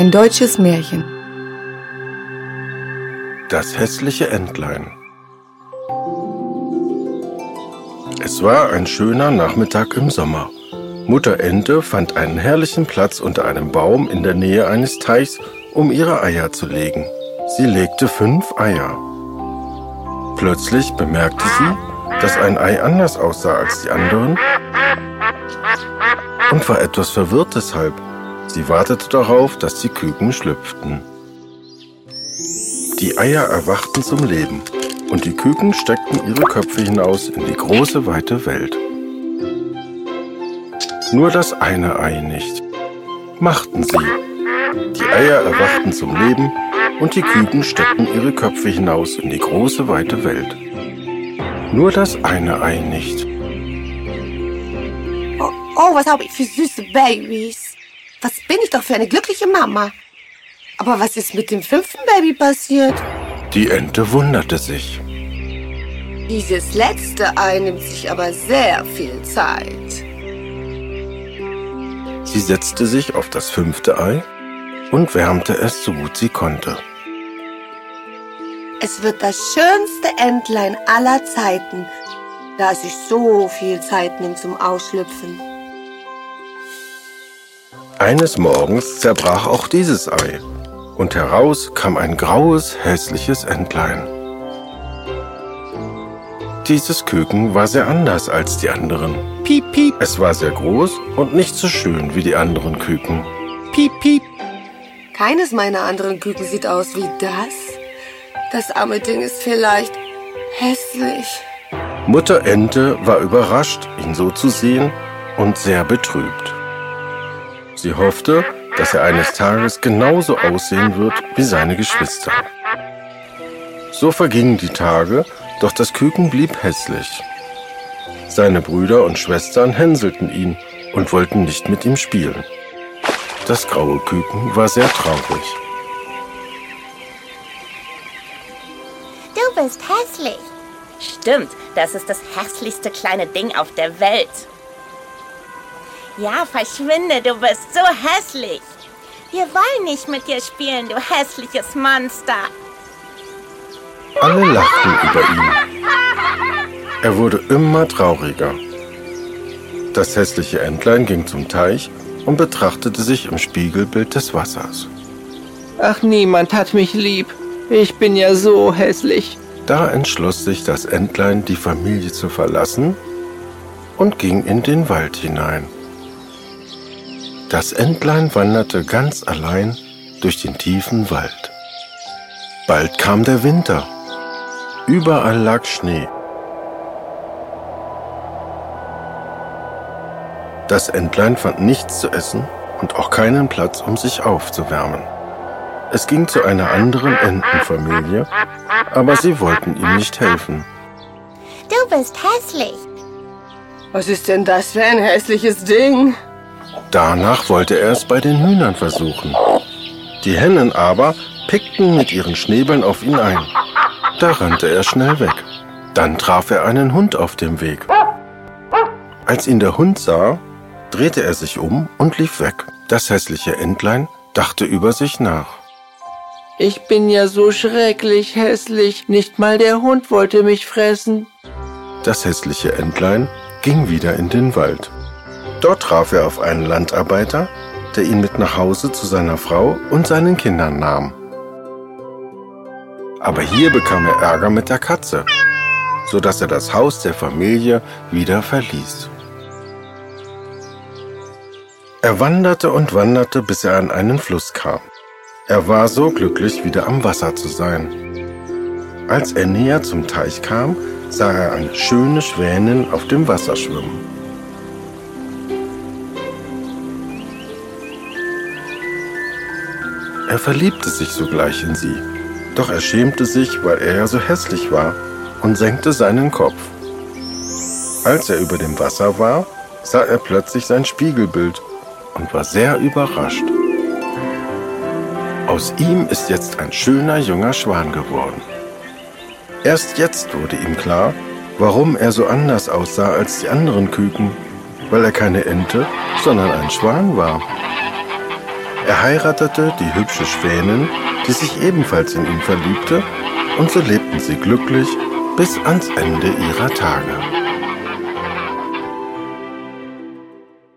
Ein deutsches Märchen. Das hässliche Entlein. Es war ein schöner Nachmittag im Sommer. Mutter Ente fand einen herrlichen Platz unter einem Baum in der Nähe eines Teichs, um ihre Eier zu legen. Sie legte fünf Eier. Plötzlich bemerkte sie, dass ein Ei anders aussah als die anderen und war etwas verwirrt deshalb. Sie wartete darauf, dass die Küken schlüpften. Die Eier erwachten zum Leben und die Küken steckten ihre Köpfe hinaus in die große, weite Welt. Nur das eine Ei nicht. Machten sie. Die Eier erwachten zum Leben und die Küken steckten ihre Köpfe hinaus in die große, weite Welt. Nur das eine Ei nicht. Oh, oh was habe ich für süße Babys. Was bin ich doch für eine glückliche Mama. Aber was ist mit dem fünften Baby passiert? Die Ente wunderte sich. Dieses letzte Ei nimmt sich aber sehr viel Zeit. Sie setzte sich auf das fünfte Ei und wärmte es so gut sie konnte. Es wird das schönste Entlein aller Zeiten, da es sich so viel Zeit nimmt zum Ausschlüpfen. Eines Morgens zerbrach auch dieses Ei und heraus kam ein graues, hässliches Entlein. Dieses Küken war sehr anders als die anderen. Piep, piep, Es war sehr groß und nicht so schön wie die anderen Küken. piep, piep. Keines meiner anderen Küken sieht aus wie das. Das arme Ding ist vielleicht hässlich. Mutter Ente war überrascht, ihn so zu sehen und sehr betrübt. Sie hoffte, dass er eines Tages genauso aussehen wird wie seine Geschwister. So vergingen die Tage, doch das Küken blieb hässlich. Seine Brüder und Schwestern hänselten ihn und wollten nicht mit ihm spielen. Das graue Küken war sehr traurig. Du bist hässlich. Stimmt, das ist das hässlichste kleine Ding auf der Welt. Ja, verschwinde, du bist so hässlich. Wir wollen nicht mit dir spielen, du hässliches Monster. Alle lachten über ihn. Er wurde immer trauriger. Das hässliche Entlein ging zum Teich und betrachtete sich im Spiegelbild des Wassers. Ach, niemand hat mich lieb. Ich bin ja so hässlich. Da entschloss sich das Entlein, die Familie zu verlassen und ging in den Wald hinein. Das Entlein wanderte ganz allein durch den tiefen Wald. Bald kam der Winter. Überall lag Schnee. Das Entlein fand nichts zu essen und auch keinen Platz, um sich aufzuwärmen. Es ging zu einer anderen Entenfamilie, aber sie wollten ihm nicht helfen. Du bist hässlich. Was ist denn das für ein hässliches Ding? Danach wollte er es bei den Hühnern versuchen. Die Hennen aber pickten mit ihren Schnäbeln auf ihn ein. Da rannte er schnell weg. Dann traf er einen Hund auf dem Weg. Als ihn der Hund sah, drehte er sich um und lief weg. Das hässliche Entlein dachte über sich nach. Ich bin ja so schrecklich hässlich. Nicht mal der Hund wollte mich fressen. Das hässliche Entlein ging wieder in den Wald. Dort traf er auf einen Landarbeiter, der ihn mit nach Hause zu seiner Frau und seinen Kindern nahm. Aber hier bekam er Ärger mit der Katze, so dass er das Haus der Familie wieder verließ. Er wanderte und wanderte, bis er an einen Fluss kam. Er war so glücklich, wieder am Wasser zu sein. Als er näher zum Teich kam, sah er eine schöne Schwänin auf dem Wasser schwimmen. Er verliebte sich sogleich in sie, doch er schämte sich, weil er ja so hässlich war, und senkte seinen Kopf. Als er über dem Wasser war, sah er plötzlich sein Spiegelbild und war sehr überrascht. Aus ihm ist jetzt ein schöner junger Schwan geworden. Erst jetzt wurde ihm klar, warum er so anders aussah als die anderen Küken, weil er keine Ente, sondern ein Schwan war. Er heiratete die hübsche Schwänin, die sich ebenfalls in ihn verliebte, und so lebten sie glücklich bis ans Ende ihrer Tage.